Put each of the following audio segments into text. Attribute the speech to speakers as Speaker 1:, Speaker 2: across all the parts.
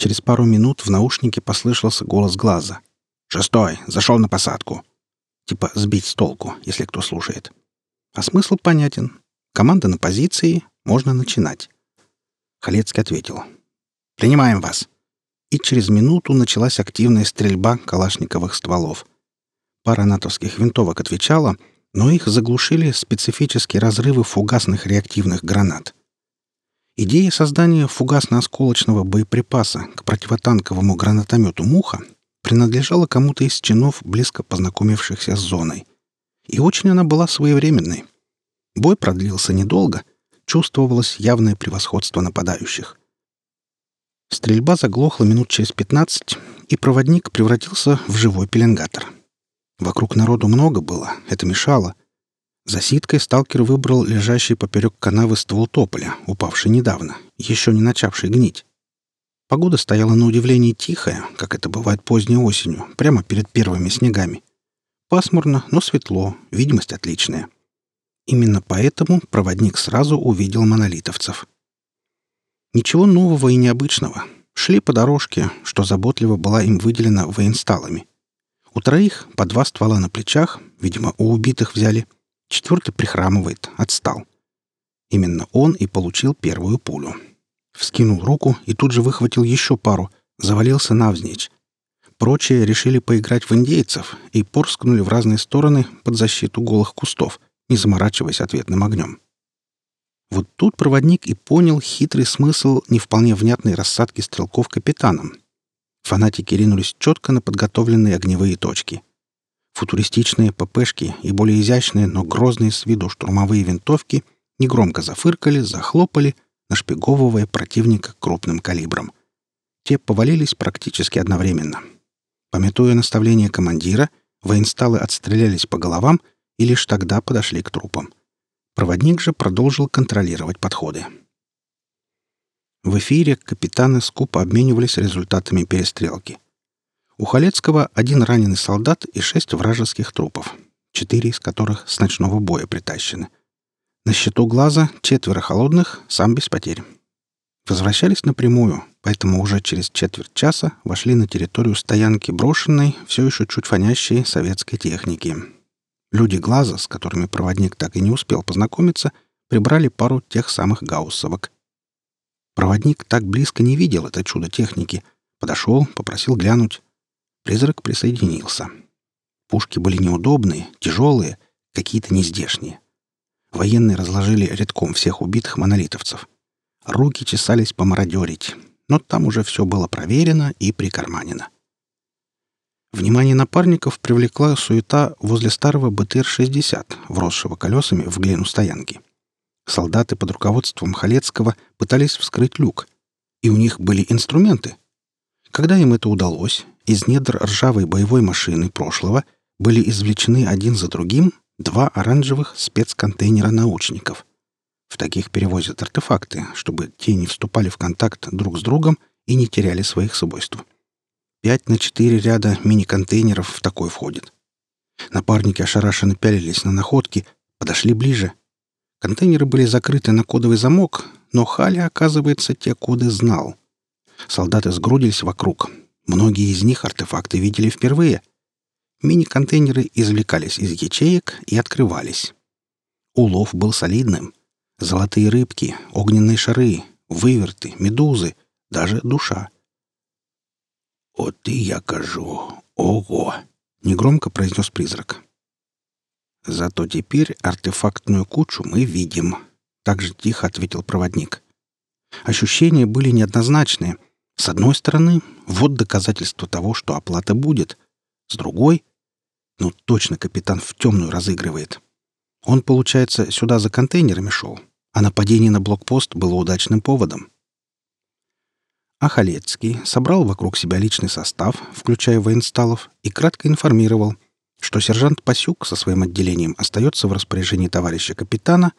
Speaker 1: Через пару минут в наушнике послышался голос глаза. «Шестой! Зашел на посадку!» Типа сбить с толку, если кто слушает. А смысл понятен. Команда на позиции, можно начинать. Халецкий ответил. «Принимаем вас!» И через минуту началась активная стрельба калашниковых стволов. Пара натовских винтовок отвечала, но их заглушили специфические разрывы фугасных реактивных гранат. Идея создания фугасно-осколочного боеприпаса к противотанковому гранатомету «Муха» принадлежала кому-то из чинов, близко познакомившихся с зоной. И очень она была своевременной. Бой продлился недолго, чувствовалось явное превосходство нападающих. Стрельба заглохла минут через пятнадцать, и проводник превратился в живой пеленгатор. Вокруг народу много было, это мешало. За ситкой сталкер выбрал лежащий поперек канавы ствол тополя, упавший недавно, еще не начавший гнить. Погода стояла на удивление тихая, как это бывает поздней осенью, прямо перед первыми снегами. Пасмурно, но светло, видимость отличная. Именно поэтому проводник сразу увидел монолитовцев. Ничего нового и необычного. Шли по дорожке, что заботливо была им выделена военсталами. У троих по два ствола на плечах, видимо, у убитых взяли. Четвертый прихрамывает, отстал. Именно он и получил первую пулю. Вскинул руку и тут же выхватил еще пару, завалился навзничь. Прочие решили поиграть в индейцев и порскнули в разные стороны под защиту голых кустов, не заморачиваясь ответным огнем. Вот тут проводник и понял хитрый смысл не вполне внятной рассадки стрелков капитаном. Фанатики ринулись четко на подготовленные огневые точки. Футуристичные ППшки и более изящные, но грозные с виду штурмовые винтовки негромко зафыркали, захлопали — нашпиговывая противника крупным калибром. Те повалились практически одновременно. Пометуя наставление командира, военсталы отстрелялись по головам и лишь тогда подошли к трупам. Проводник же продолжил контролировать подходы. В эфире капитаны скупо обменивались результатами перестрелки. У Халецкого один раненый солдат и шесть вражеских трупов, четыре из которых с ночного боя притащены — на счету глаза четверо холодных, сам без потерь. Возвращались напрямую, поэтому уже через четверть часа вошли на территорию стоянки брошенной, все еще чуть фонящей советской техники. Люди глаза, с которыми проводник так и не успел познакомиться, прибрали пару тех самых гауссовок. Проводник так близко не видел это чудо техники. Подошел, попросил глянуть. Призрак присоединился. Пушки были неудобные, тяжелые, какие-то нездешние. Военные разложили редком всех убитых монолитовцев. Руки чесались помародерить, но там уже все было проверено и прикарманено. Внимание напарников привлекла суета возле старого БТР-60, вросшего колесами в глину стоянки. Солдаты под руководством Халецкого пытались вскрыть люк, и у них были инструменты. Когда им это удалось, из недр ржавой боевой машины прошлого были извлечены один за другим два оранжевых спецконтейнера научников. В таких перевозят артефакты, чтобы те не вступали в контакт друг с другом и не теряли своих свойств. Пять на четыре ряда мини-контейнеров в такой входит. Напарники ошарашенно пялились на находки, подошли ближе. Контейнеры были закрыты на кодовый замок, но Халя, оказывается, те коды знал. Солдаты сгрудились вокруг. Многие из них артефакты видели впервые — Мини-контейнеры извлекались из ячеек и открывались. Улов был солидным. Золотые рыбки, огненные шары, выверты, медузы, даже душа. «Вот и я кажу! Ого!» — негромко произнес призрак. «Зато теперь артефактную кучу мы видим», — так же тихо ответил проводник. Ощущения были неоднозначные. С одной стороны, вот доказательство того, что оплата будет. С другой ну, точно капитан в темную разыгрывает. Он, получается, сюда за контейнерами шел, а нападение на блокпост было удачным поводом. А Халецкий собрал вокруг себя личный состав, включая военсталов, и кратко информировал, что сержант Пасюк со своим отделением остается в распоряжении товарища капитана,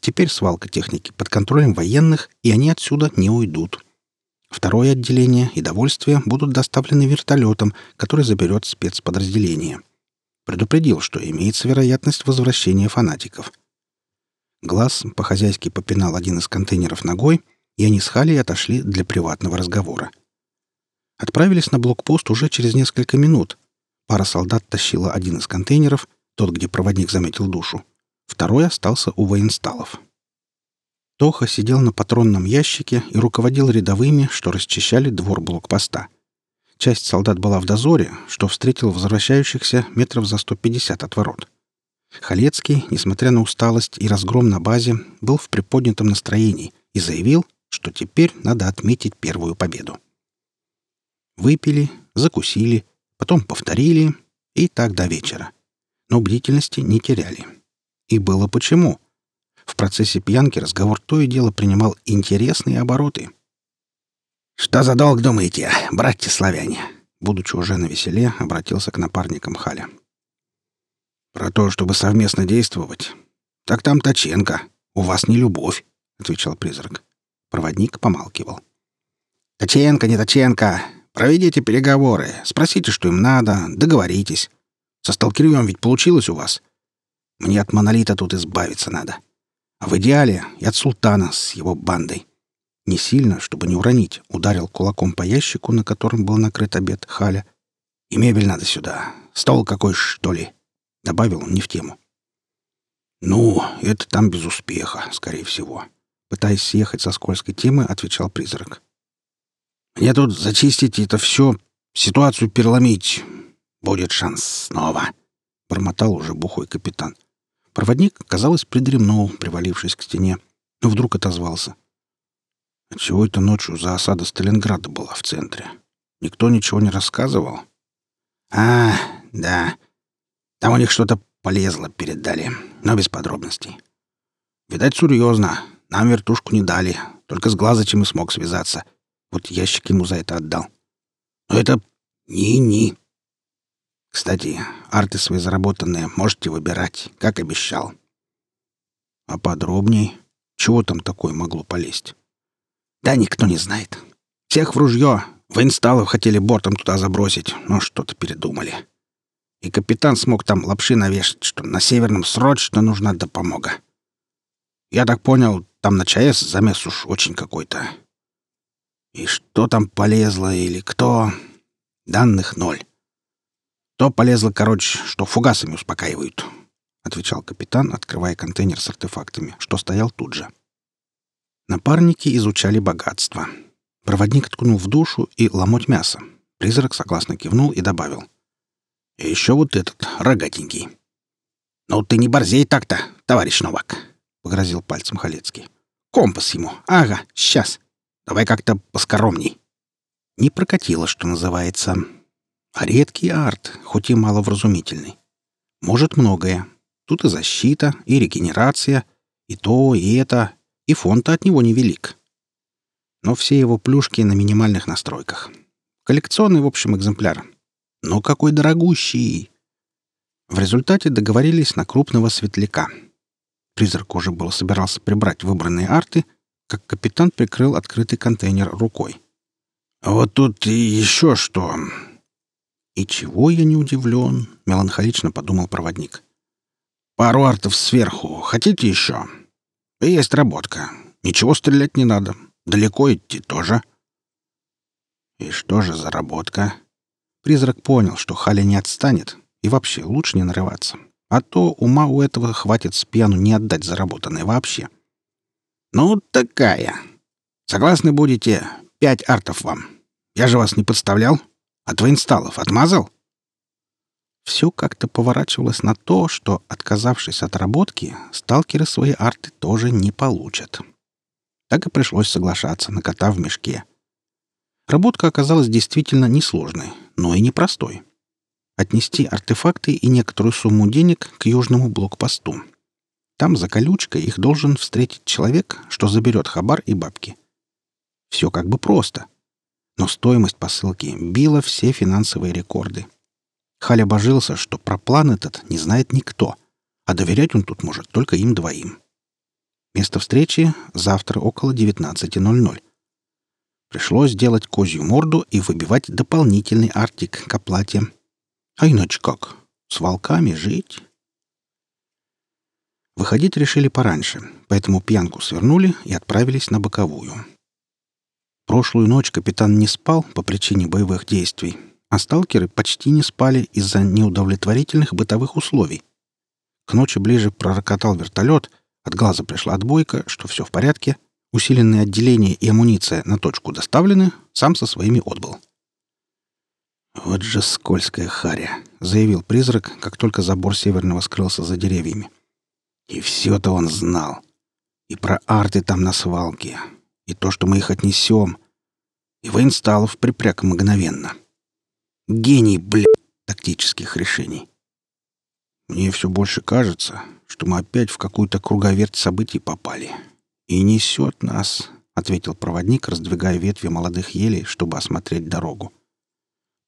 Speaker 1: теперь свалка техники под контролем военных, и они отсюда не уйдут. Второе отделение и довольствие будут доставлены вертолетом, который заберет спецподразделение. — Предупредил, что имеется вероятность возвращения фанатиков. Глаз по-хозяйски попинал один из контейнеров ногой, и они с Халей отошли для приватного разговора. Отправились на блокпост уже через несколько минут. Пара солдат тащила один из контейнеров, тот, где проводник заметил душу. Второй остался у военсталов. Тоха сидел на патронном ящике и руководил рядовыми, что расчищали двор блокпоста. Часть солдат была в дозоре, что встретил возвращающихся метров за 150 от ворот. Халецкий, несмотря на усталость и разгром на базе, был в приподнятом настроении и заявил, что теперь надо отметить первую победу. Выпили, закусили, потом повторили и так до вечера. Но бдительности не теряли. И было почему. В процессе пьянки разговор то и дело принимал интересные обороты. «Что за долг, думаете, братья славяне?» Будучи уже на веселе, обратился к напарникам Халя. «Про то, чтобы совместно действовать. Так там Точенко. У вас не любовь», — отвечал призрак. Проводник помалкивал. «Точенко, не Точенко. Проведите переговоры. Спросите, что им надо. Договоритесь. Со сталкерем ведь получилось у вас. Мне от монолита тут избавиться надо. А в идеале и от султана с его бандой. Не сильно, чтобы не уронить, ударил кулаком по ящику, на котором был накрыт обед Халя. И мебель надо сюда. Стол какой, что ли? Добавил он не в тему. «Ну, это там без успеха, скорее всего», — пытаясь съехать со скользкой темы, отвечал призрак. «Мне тут зачистить это все, ситуацию переломить. Будет шанс снова», — бормотал уже бухой капитан. Проводник, казалось, придремнул, привалившись к стене, но вдруг отозвался. «Чего это ночью за осада Сталинграда была в центре? Никто ничего не рассказывал?» «А, да. Там у них что-то полезло, передали, но без подробностей. Видать, серьезно. Нам вертушку не дали, только с глаза чем и смог связаться. Вот ящик ему за это отдал. Но это ни-ни. Кстати, арты свои заработанные можете выбирать, как обещал. А подробней, чего там такое могло полезть? Да никто не знает. Всех в ружье. Воинсталов хотели бортом туда забросить, но что-то передумали. И капитан смог там лапши навешать, что на Северном срочно нужна допомога. Я так понял, там на ЧАЭС замес уж очень какой-то. И что там полезло или кто? Данных ноль. То полезло, короче, что фугасами успокаивают, отвечал капитан, открывая контейнер с артефактами, что стоял тут же. Напарники изучали богатство. Проводник ткнул в душу и ломоть мясо. Призрак согласно кивнул и добавил. И еще вот этот, рогатенький. «Ну ты не борзей так-то, товарищ Новак», — погрозил пальцем Халецкий. «Компас ему. Ага, сейчас. Давай как-то поскоромней. Не прокатило, что называется. А редкий арт, хоть и маловразумительный. Может многое. Тут и защита, и регенерация, и то, и это, и фонд от него невелик. Но все его плюшки на минимальных настройках. Коллекционный, в общем, экземпляр. Но какой дорогущий! В результате договорились на крупного светляка. Призрак уже был собирался прибрать выбранные арты — как капитан прикрыл открытый контейнер рукой. «А вот тут еще что!» «И чего я не удивлен?» — меланхолично подумал проводник. «Пару артов сверху. Хотите еще?» «Есть работка. Ничего стрелять не надо. Далеко идти тоже». «И что же за работка?» Призрак понял, что Халя не отстанет, и вообще лучше не нарываться. А то ума у этого хватит с пьяну не отдать заработанное вообще. — «Ну, такая. Согласны будете? Пять артов вам. Я же вас не подставлял. От воинсталов отмазал?» Все как-то поворачивалось на то, что, отказавшись от работки, сталкеры свои арты тоже не получат. Так и пришлось соглашаться на кота в мешке. Работка оказалась действительно несложной, но и непростой. Отнести артефакты и некоторую сумму денег к южному блокпосту. Там за колючкой их должен встретить человек, что заберет хабар и бабки. Все как бы просто. Но стоимость посылки била все финансовые рекорды. Халя божился, что про план этот не знает никто, а доверять он тут может только им двоим. Место встречи завтра около 19.00. Пришлось сделать козью морду и выбивать дополнительный артик к оплате. А иначе как? С волками жить? Выходить решили пораньше, поэтому пьянку свернули и отправились на боковую. Прошлую ночь капитан не спал по причине боевых действий, а сталкеры почти не спали из-за неудовлетворительных бытовых условий. К ночи ближе пророкотал вертолет, от глаза пришла отбойка, что все в порядке, усиленные отделения и амуниция на точку доставлены, сам со своими отбыл. «Вот же скользкая харя», — заявил призрак, как только забор северного скрылся за деревьями. «И все-то он знал. И про арты там на свалке, и то, что мы их отнесем. И воинсталов припряг мгновенно. Гений, блядь, тактических решений. Мне все больше кажется, что мы опять в какую-то круговерть событий попали. И несет нас, — ответил проводник, раздвигая ветви молодых елей, чтобы осмотреть дорогу.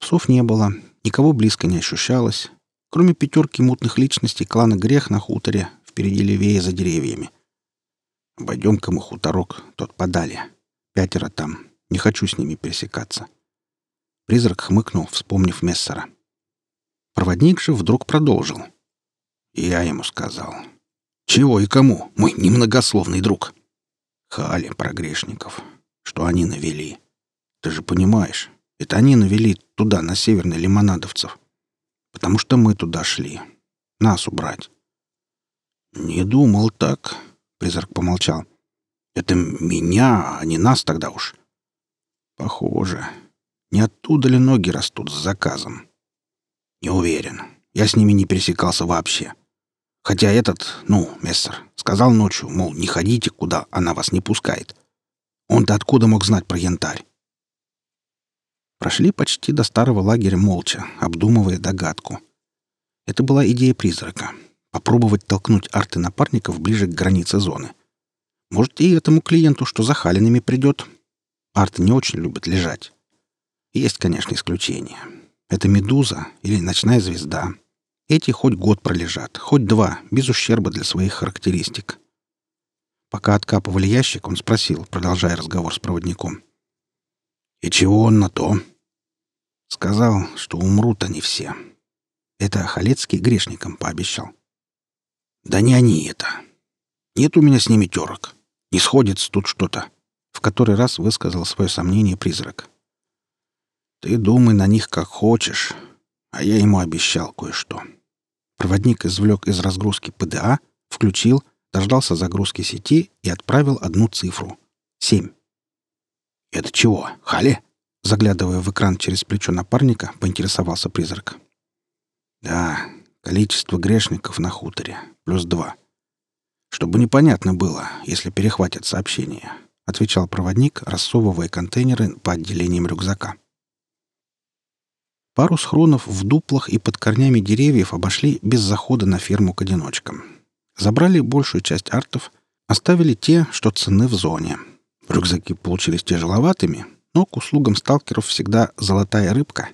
Speaker 1: Псов не было, никого близко не ощущалось, кроме пятерки мутных личностей клана Грех на хуторе, впереди левее за деревьями. Обойдем-ка мы хуторок, тот подали. Пятеро там. Не хочу с ними пересекаться. Призрак хмыкнул, вспомнив Мессера. Проводник же вдруг продолжил. Я ему сказал. «Чего и кому, мой немногословный друг?» Хали про грешников. Что они навели. Ты же понимаешь, это они навели туда, на северный лимонадовцев. Потому что мы туда шли. Нас убрать. Не думал так, призрак помолчал. Это меня, а не нас тогда уж. Похоже. Не оттуда ли ноги растут с заказом? Не уверен. Я с ними не пересекался вообще. Хотя этот, ну, мессер, сказал ночью, мол, не ходите, куда она вас не пускает. Он-то откуда мог знать про янтарь? Прошли почти до старого лагеря молча, обдумывая догадку. Это была идея призрака — попробовать толкнуть арты напарников ближе к границе зоны. Может, и этому клиенту, что за халинами придет. Арты не очень любят лежать. Есть, конечно, исключения. Это медуза или ночная звезда. Эти хоть год пролежат, хоть два, без ущерба для своих характеристик. Пока откапывали ящик, он спросил, продолжая разговор с проводником. «И чего он на то?» Сказал, что умрут они все. Это Халецкий грешникам пообещал. Да не они это. Нет у меня с ними терок. Не сходится тут что-то. В который раз высказал свое сомнение призрак. Ты думай на них как хочешь, а я ему обещал кое-что. Проводник извлек из разгрузки ПДА, включил, дождался загрузки сети и отправил одну цифру — семь. «Это чего, Хали?» Заглядывая в экран через плечо напарника, поинтересовался призрак. «Да, количество грешников на хуторе. Плюс два. Чтобы непонятно было, если перехватят сообщение», — отвечал проводник, рассовывая контейнеры по отделениям рюкзака. Пару схронов в дуплах и под корнями деревьев обошли без захода на ферму к одиночкам. Забрали большую часть артов, оставили те, что цены в зоне. Рюкзаки получились тяжеловатыми, но к услугам сталкеров всегда золотая рыбка.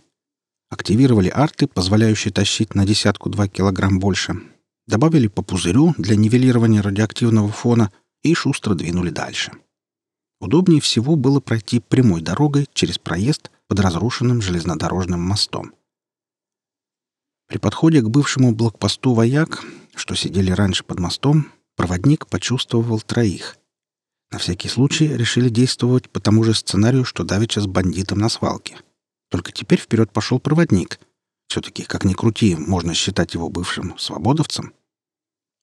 Speaker 1: Активировали арты, позволяющие тащить на десятку-два килограмм больше. Добавили по пузырю для нивелирования радиоактивного фона и шустро двинули дальше. Удобнее всего было пройти прямой дорогой через проезд под разрушенным железнодорожным мостом. При подходе к бывшему блокпосту «Вояк», что сидели раньше под мостом, проводник почувствовал троих. На всякий случай решили действовать по тому же сценарию, что давеча с бандитом на свалке. Только теперь вперед пошел проводник. Все-таки, как ни крути, можно считать его бывшим свободовцем.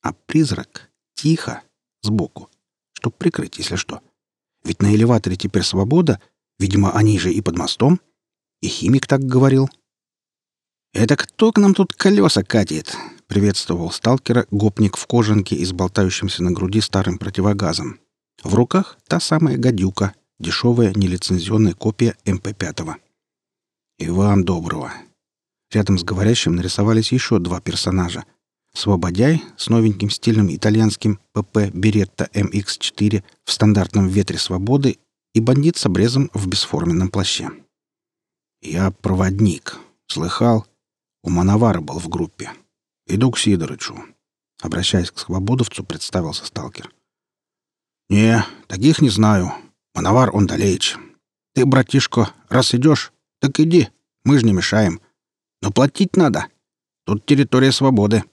Speaker 1: А призрак тихо, сбоку, чтоб прикрыть, если что. Ведь на элеваторе теперь свобода, видимо, они же и под мостом. И химик так говорил. «Это кто к нам тут колеса катит?» — приветствовал сталкера гопник в кожанке и с болтающимся на груди старым противогазом. В руках та самая гадюка, дешевая нелицензионная копия МП-5. И вам доброго. Рядом с говорящим нарисовались еще два персонажа. Свободяй с новеньким стильным итальянским ПП Беретта МХ-4 в стандартном ветре свободы и бандит с обрезом в бесформенном плаще. «Я проводник. Слыхал? У Мановара был в группе. Иду к Сидорычу». Обращаясь к свободовцу, представился сталкер. «Не, таких не знаю. Мановар он далеч. Ты, братишка, раз идешь, так иди, мы же не мешаем. Но платить надо. Тут территория свободы».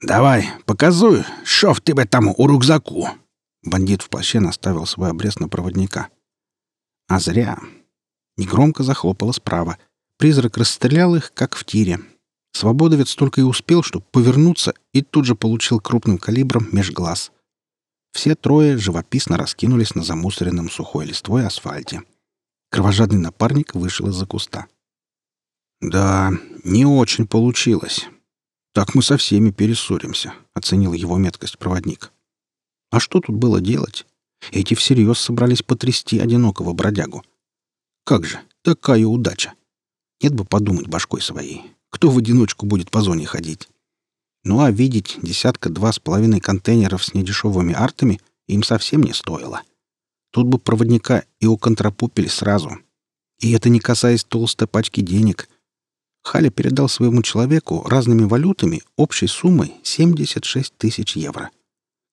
Speaker 1: «Давай, показуй, шо в тебе там у рюкзаку!» Бандит в плаще наставил свой обрез на проводника. А зря. Негромко захлопало справа. Призрак расстрелял их, как в тире. Свободовец только и успел, чтобы повернуться, и тут же получил крупным калибром меж глаз. Все трое живописно раскинулись на замусоренном сухой листвой асфальте. Кровожадный напарник вышел из-за куста. «Да, не очень получилось. Так мы со всеми перессоримся», — оценил его меткость проводник. «А что тут было делать? Эти всерьез собрались потрясти одинокого бродягу. Как же, такая удача! Нет бы подумать башкой своей. Кто в одиночку будет по зоне ходить? Ну а видеть десятка-два с половиной контейнеров с недешевыми артами им совсем не стоило. Тут бы проводника и уконтрапупили сразу. И это не касаясь толстой пачки денег. Халя передал своему человеку разными валютами общей суммой 76 тысяч евро.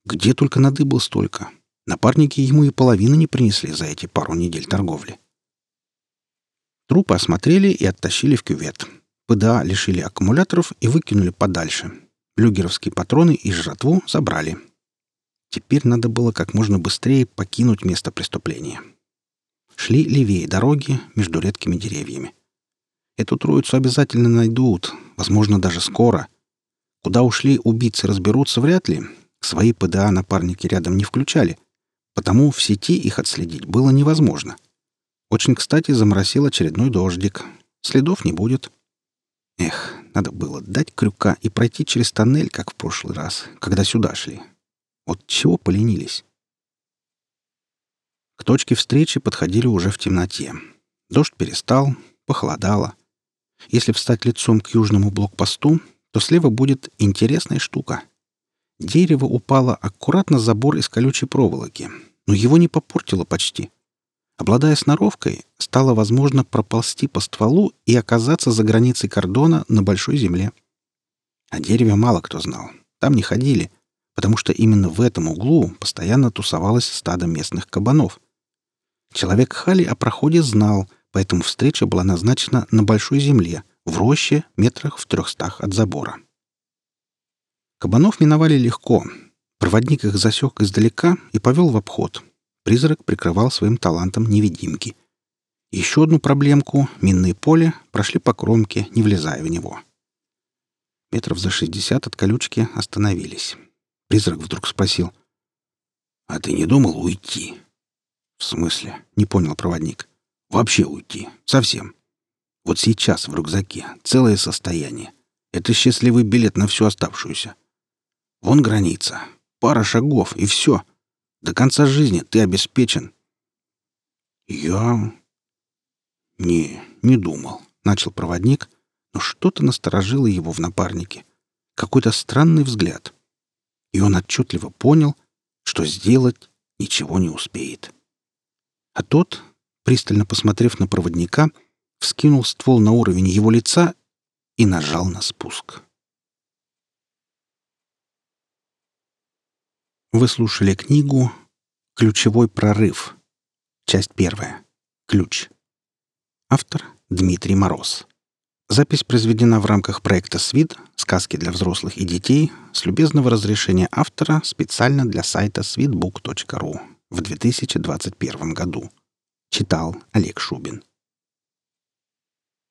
Speaker 1: Где только надыбал столько. Напарники ему и половины не принесли за эти пару недель торговли. Трупы осмотрели и оттащили в кювет. ПДА лишили аккумуляторов и выкинули подальше. Люгеровские патроны и жратву забрали. Теперь надо было как можно быстрее покинуть место преступления. Шли левее дороги между редкими деревьями. Эту троицу обязательно найдут, возможно, даже скоро. Куда ушли убийцы, разберутся вряд ли. Свои ПДА напарники рядом не включали, потому в сети их отследить было невозможно. Очень кстати заморосил очередной дождик. Следов не будет. Эх, надо было дать крюка и пройти через тоннель, как в прошлый раз, когда сюда шли. Вот чего поленились? К точке встречи подходили уже в темноте. Дождь перестал, похолодало. Если встать лицом к южному блокпосту, то слева будет интересная штука. Дерево упало аккуратно забор из колючей проволоки, но его не попортило почти. Обладая сноровкой, стало возможно проползти по стволу и оказаться за границей кордона на большой земле. О дереве мало кто знал. Там не ходили, потому что именно в этом углу постоянно тусовалось стадо местных кабанов. Человек Хали о проходе знал, поэтому встреча была назначена на большой земле, в роще метрах в трехстах от забора. Кабанов миновали легко. Проводник их засек издалека и повел в обход. Призрак прикрывал своим талантом невидимки. Еще одну проблемку — минное поле — прошли по кромке, не влезая в него. Метров за шестьдесят от колючки остановились. Призрак вдруг спросил. «А ты не думал уйти?» «В смысле?» — не понял проводник. «Вообще уйти. Совсем. Вот сейчас в рюкзаке целое состояние. Это счастливый билет на всю оставшуюся. Вон граница. Пара шагов, и все. До конца жизни ты обеспечен. Я... Не, не думал, начал проводник, но что-то насторожило его в напарнике. Какой-то странный взгляд. И он отчетливо понял, что сделать ничего не успеет. А тот, пристально посмотрев на проводника, вскинул ствол на уровень его лица и нажал на спуск. Вы слушали книгу «Ключевой прорыв». Часть первая. Ключ. Автор Дмитрий Мороз. Запись произведена в рамках проекта «СВИД. Сказки для взрослых и детей» с любезного разрешения автора специально для сайта sweetbook.ru в 2021 году. Читал Олег Шубин.